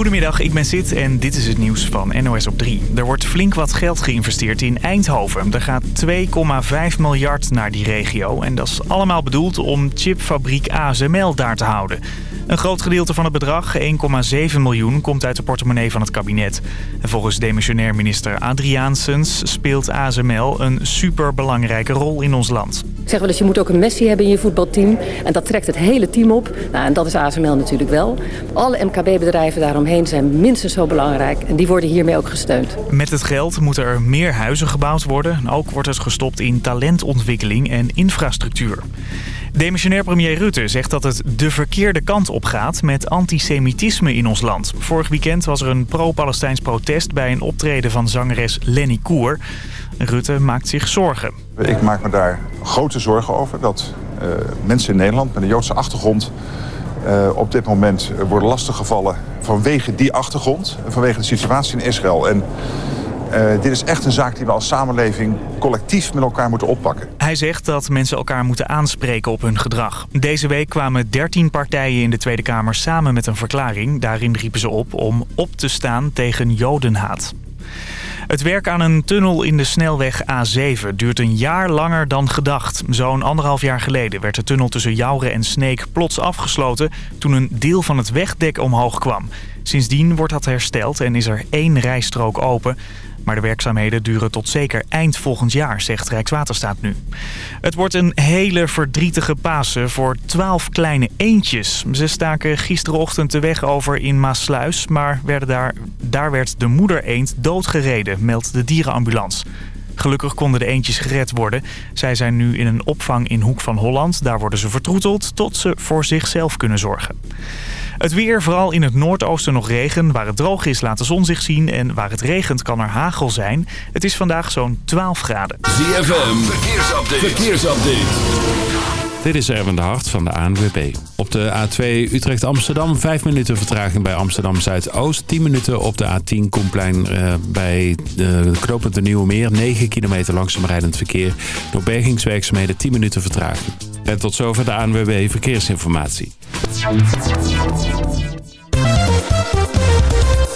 Goedemiddag, ik ben Sid en dit is het nieuws van NOS op 3. Er wordt flink wat geld geïnvesteerd in Eindhoven. Er gaat 2,5 miljard naar die regio. En dat is allemaal bedoeld om chipfabriek ASML daar te houden. Een groot gedeelte van het bedrag, 1,7 miljoen, komt uit de portemonnee van het kabinet. En volgens demissionair minister Adriaansens speelt ASML een superbelangrijke rol in ons land. Zeg wel eens, je moet ook een Messi hebben in je voetbalteam. En dat trekt het hele team op. Nou, en dat is ASML natuurlijk wel. Alle MKB-bedrijven daaromheen zijn minstens zo belangrijk. En die worden hiermee ook gesteund. Met het geld moeten er meer huizen gebouwd worden. Ook wordt het gestopt in talentontwikkeling en infrastructuur. Demissionair premier Rutte zegt dat het de verkeerde kant op gaat met antisemitisme in ons land. Vorig weekend was er een pro-Palestijns protest bij een optreden van zangeres Lenny Koer. Rutte maakt zich zorgen. Ik maak me daar grote zorgen over dat uh, mensen in Nederland met een Joodse achtergrond... Uh, op dit moment worden lastiggevallen vanwege die achtergrond, vanwege de situatie in Israël. En uh, dit is echt een zaak die we als samenleving collectief met elkaar moeten oppakken. Hij zegt dat mensen elkaar moeten aanspreken op hun gedrag. Deze week kwamen 13 partijen in de Tweede Kamer samen met een verklaring. Daarin riepen ze op om op te staan tegen jodenhaat. Het werk aan een tunnel in de snelweg A7 duurt een jaar langer dan gedacht. Zo'n anderhalf jaar geleden werd de tunnel tussen Jouren en Sneek plots afgesloten... toen een deel van het wegdek omhoog kwam. Sindsdien wordt dat hersteld en is er één rijstrook open. Maar de werkzaamheden duren tot zeker eind volgend jaar, zegt Rijkswaterstaat nu. Het wordt een hele verdrietige Pasen voor twaalf kleine eendjes. Ze staken gisterochtend de weg over in Maasluis, maar werden daar, daar werd de moeder eend doodgereden, meldt de dierenambulance. Gelukkig konden de eendjes gered worden. Zij zijn nu in een opvang in Hoek van Holland. Daar worden ze vertroeteld tot ze voor zichzelf kunnen zorgen. Het weer, vooral in het noordoosten nog regen. Waar het droog is laat de zon zich zien en waar het regent kan er hagel zijn. Het is vandaag zo'n 12 graden. ZFM, verkeersupdate. verkeersupdate. Dit is Erwin de Hart van de ANWB. Op de A2 Utrecht-Amsterdam 5 minuten vertraging bij Amsterdam Zuidoost. 10 minuten op de A10 Koenplein uh, bij de knooppunt de Nieuwe Meer. 9 kilometer langzaam rijdend verkeer. Door bergingswerkzaamheden 10 minuten vertraging. En tot zover de ANWB Verkeersinformatie.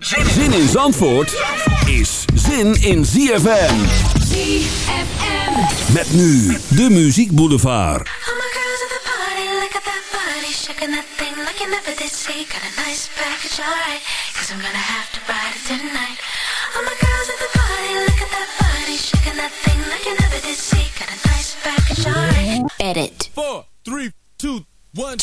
Zin in Zandvoort is zin in ZFM. ZFM. Met nu de Muziek Boulevard. All my girls at the party, look at that body, shaking that thing like you never did see. Got a nice package, alright, cause I'm gonna have to ride it tonight. All my girls at the party, look at that body, shaking that thing like you never did see. Got a nice package, alright. Edit. Four, three, two, one.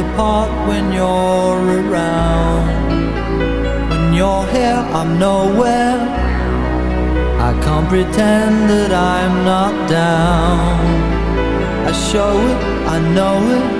apart when you're around. When you're here, I'm nowhere. I can't pretend that I'm not down. I show it, I know it.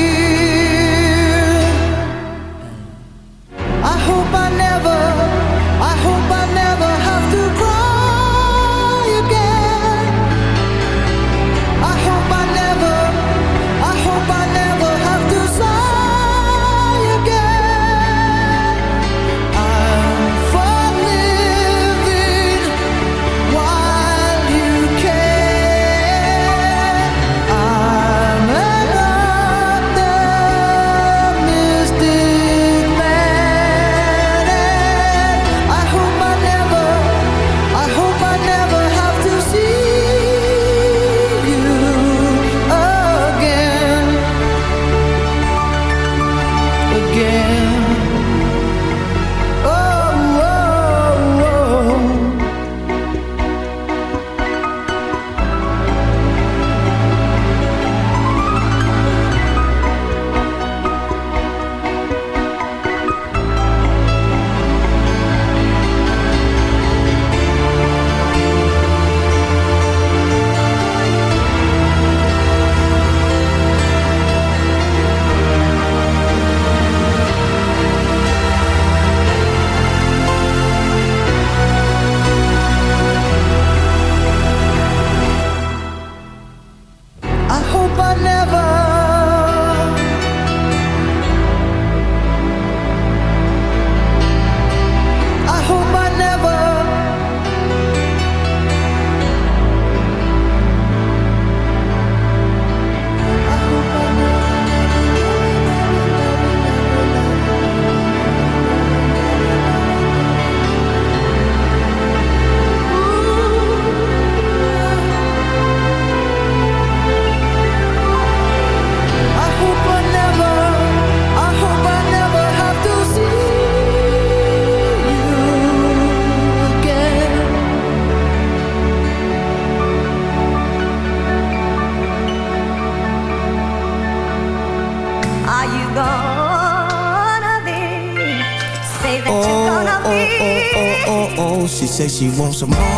say she wants some more.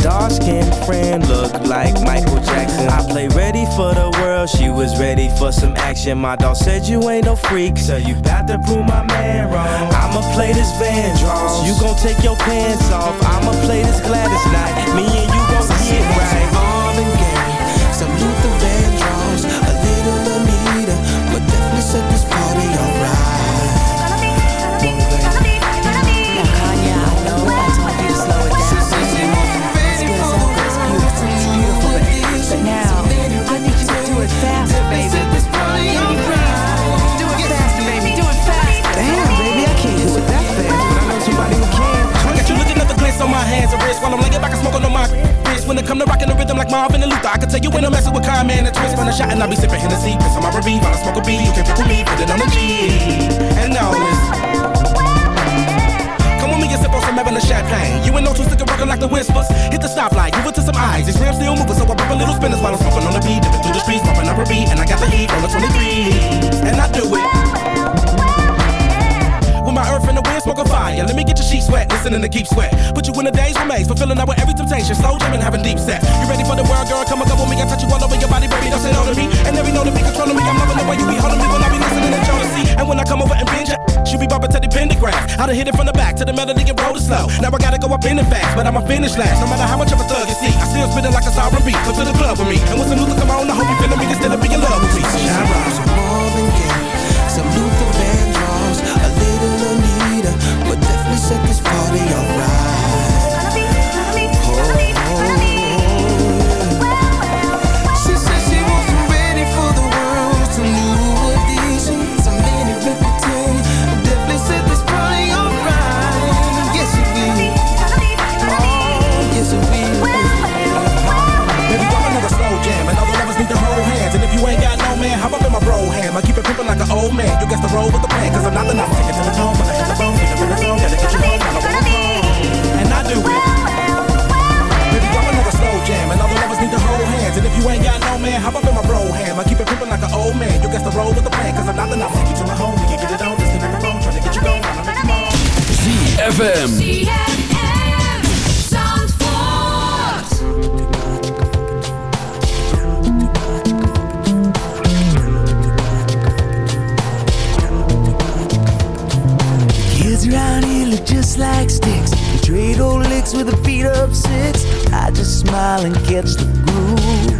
dark skinned friend looked like Michael Jackson. I played ready for the world, she was ready for some action. My dog said you ain't no freak, so you bout to prove my man wrong. I'ma play this Van Vandross, you gon' take your pants off. I'ma play this Gladys Knight, me and you gon' get right. Not you home. We can get it on. Just connect the phone. Trying to get you going. ZFM. Kids around here look just like sticks. They trade old licks with a beat up six. I just smile and catch the groove.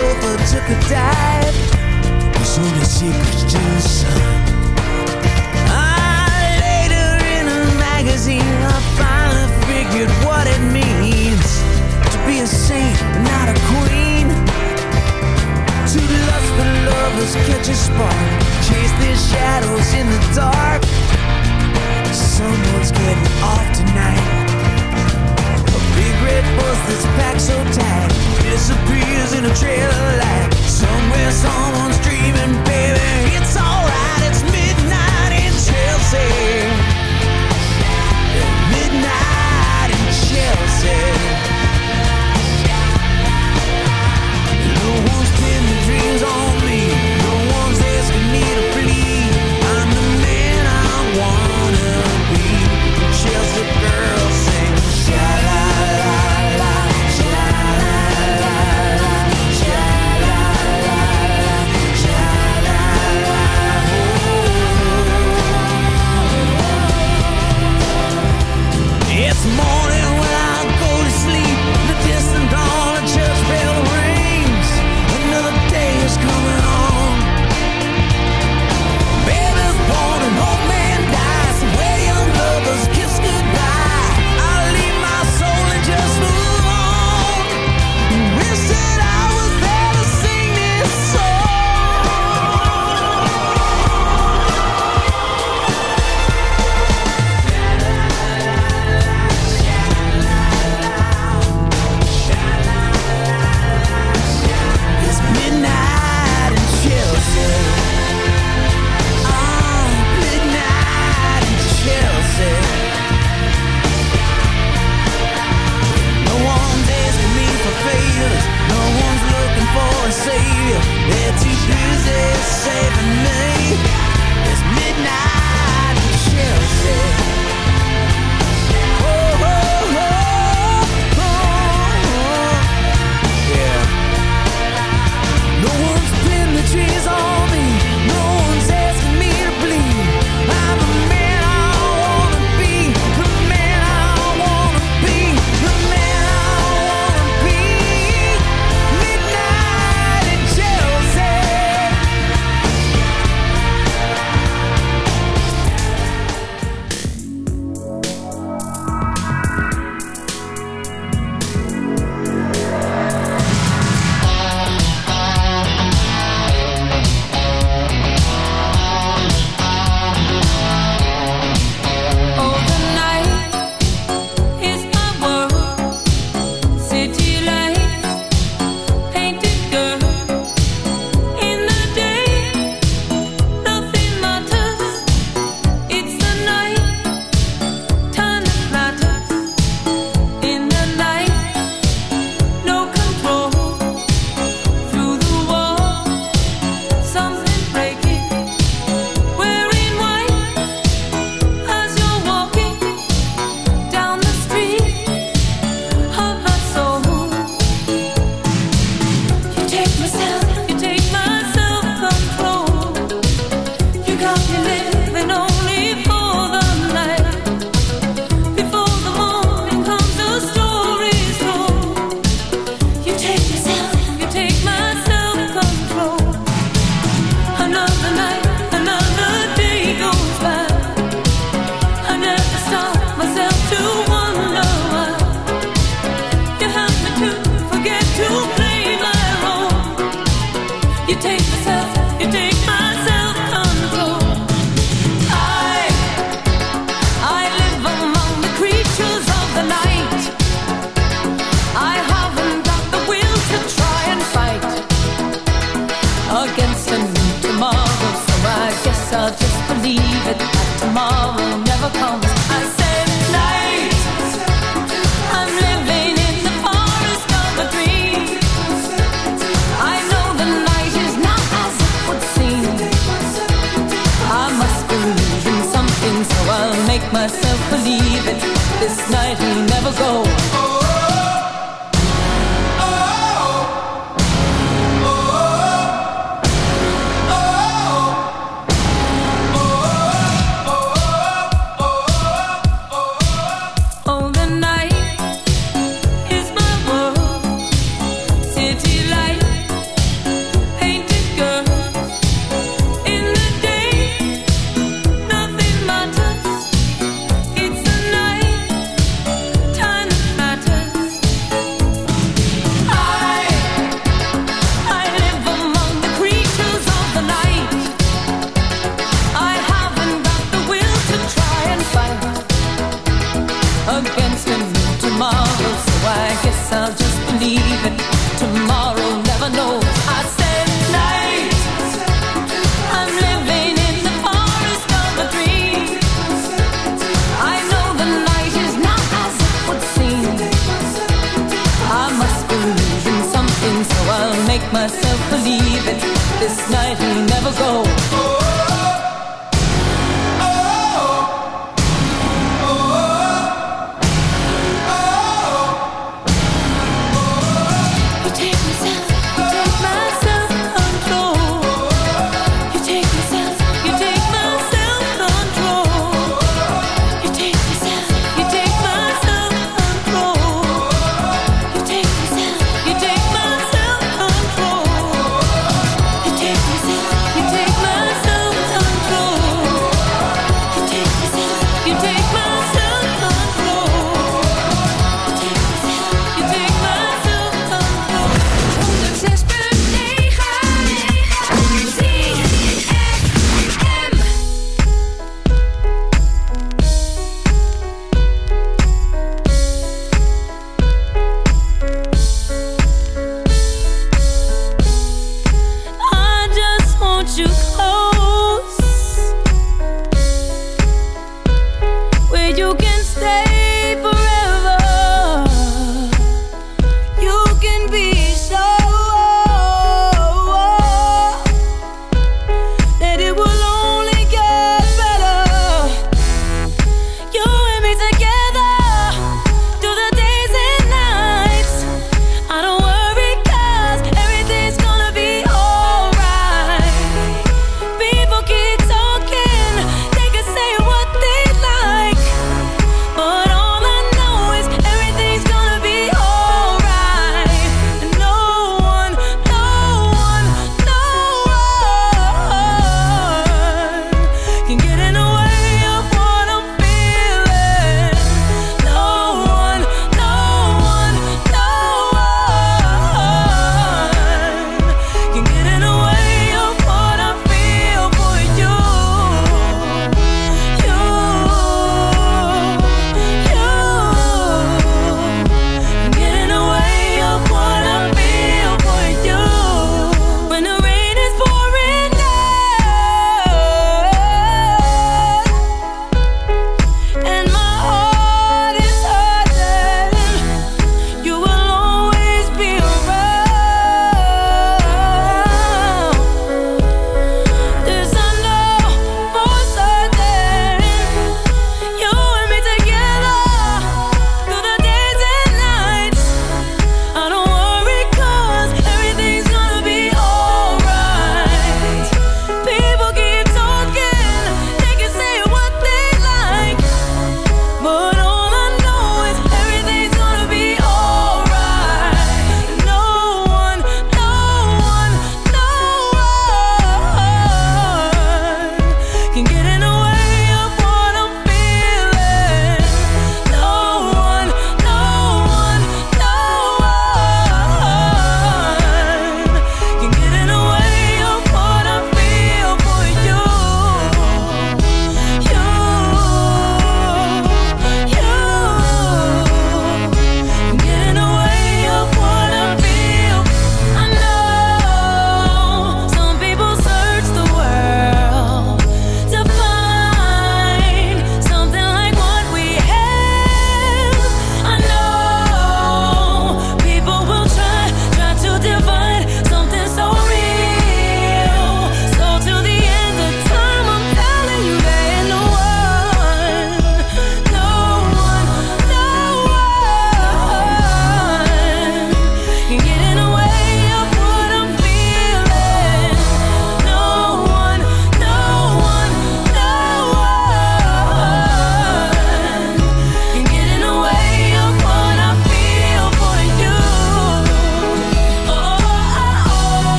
river took a dive was only secrets to the sun. Ah, later in a magazine, I finally figured what it means to be a saint, not a queen. To lust the lovers, catch a spark, chase their shadows in the dark. Someone's getting off tonight. It was this pack so tight disappears in a trail of light. Somewhere someone's dreaming, baby.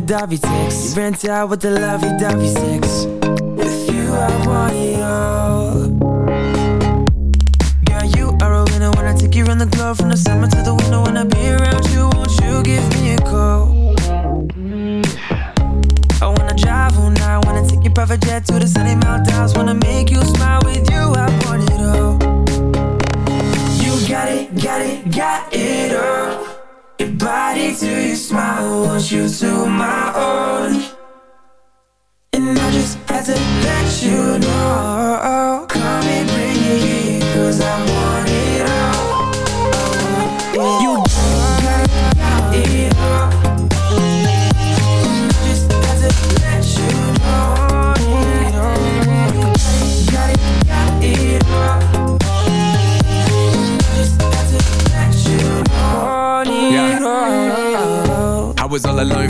Lovey-dovey rent out with the lovey-dovey sex.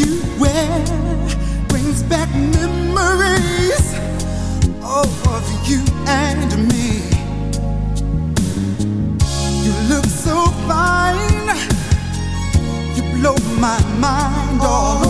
You wear, brings back memories of you and my mind all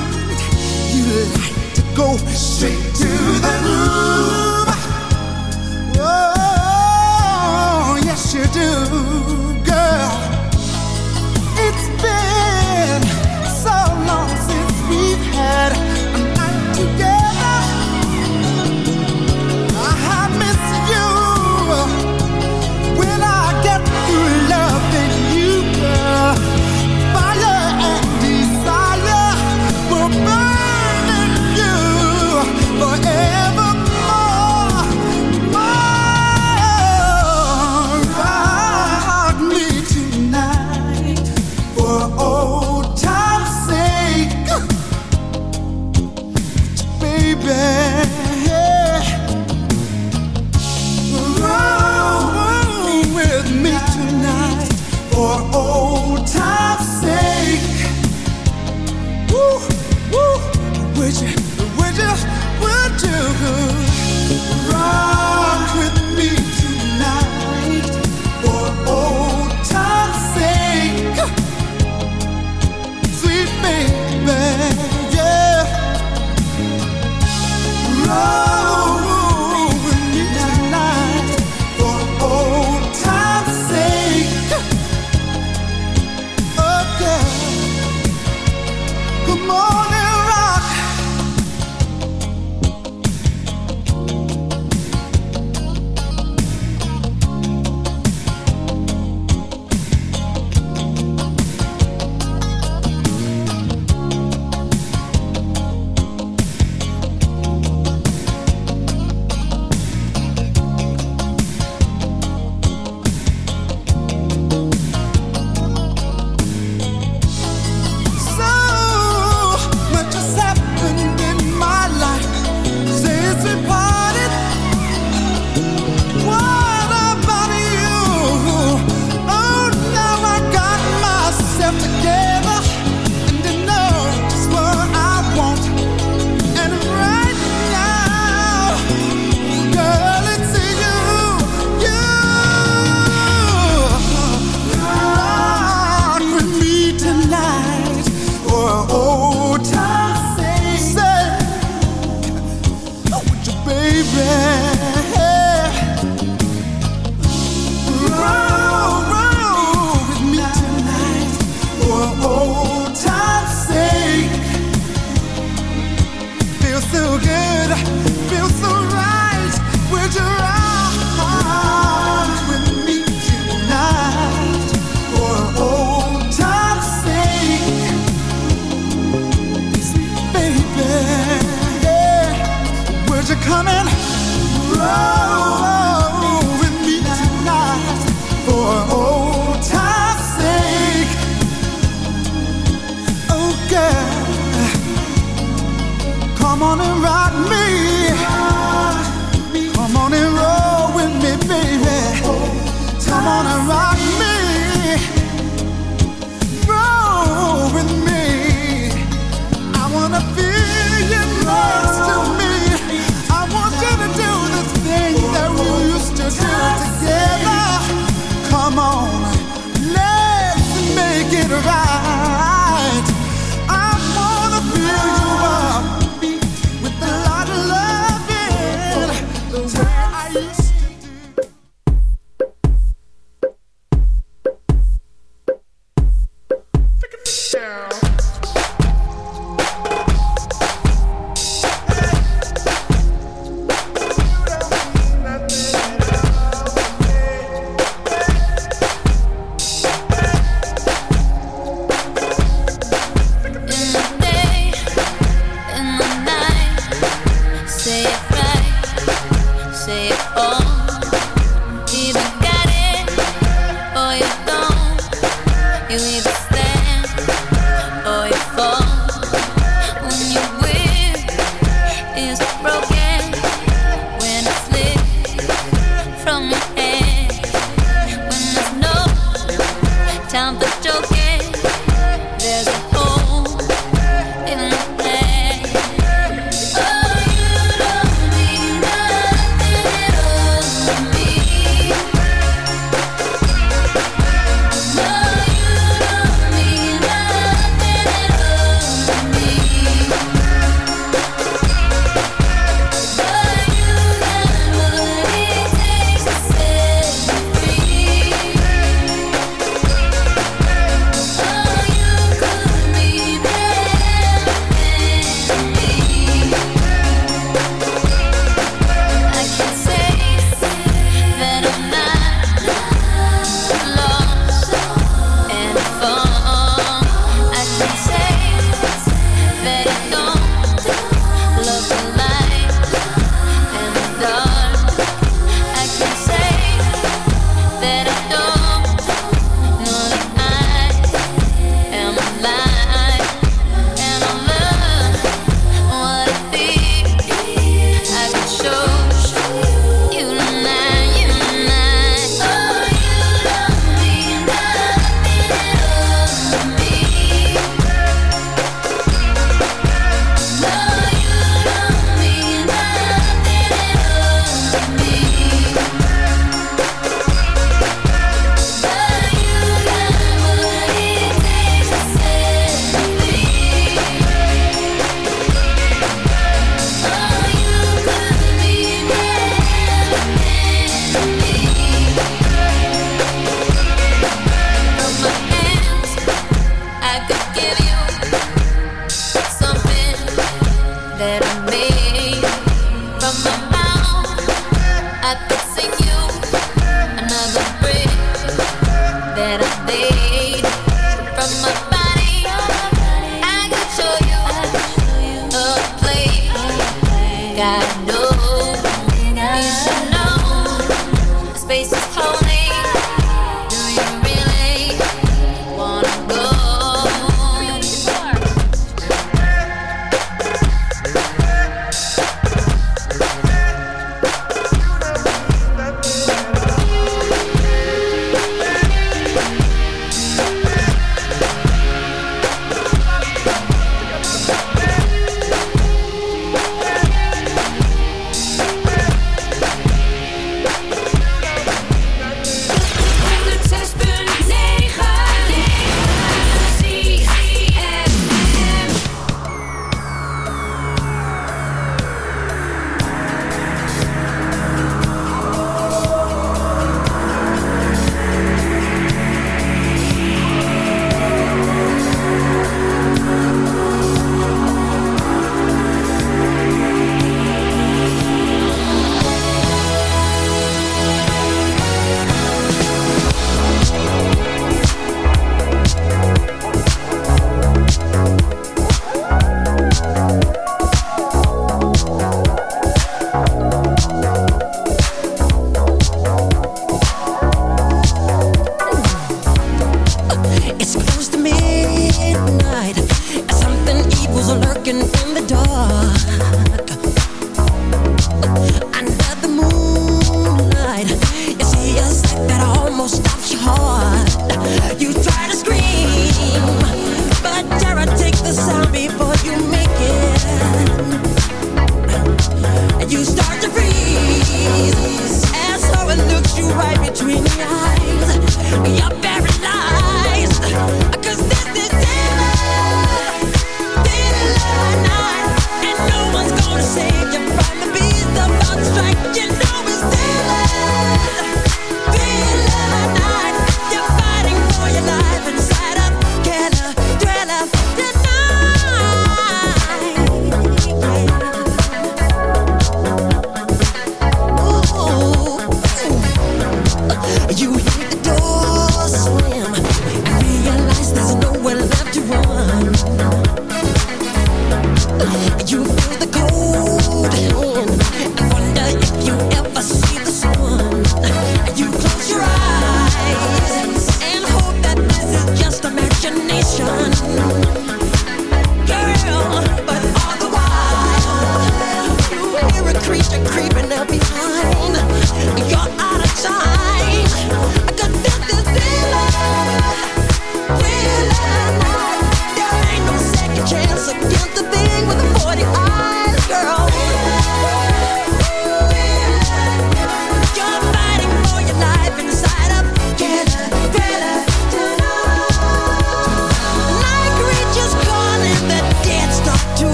go straight to the groove. Oh, yes you do, girl. It's been Come on and rock me. Come on and roll with me, baby. Come on and rock me. Roll with me. I wanna feel you next to me. I want you to do the things that we used to do together. Come on, let's make it right.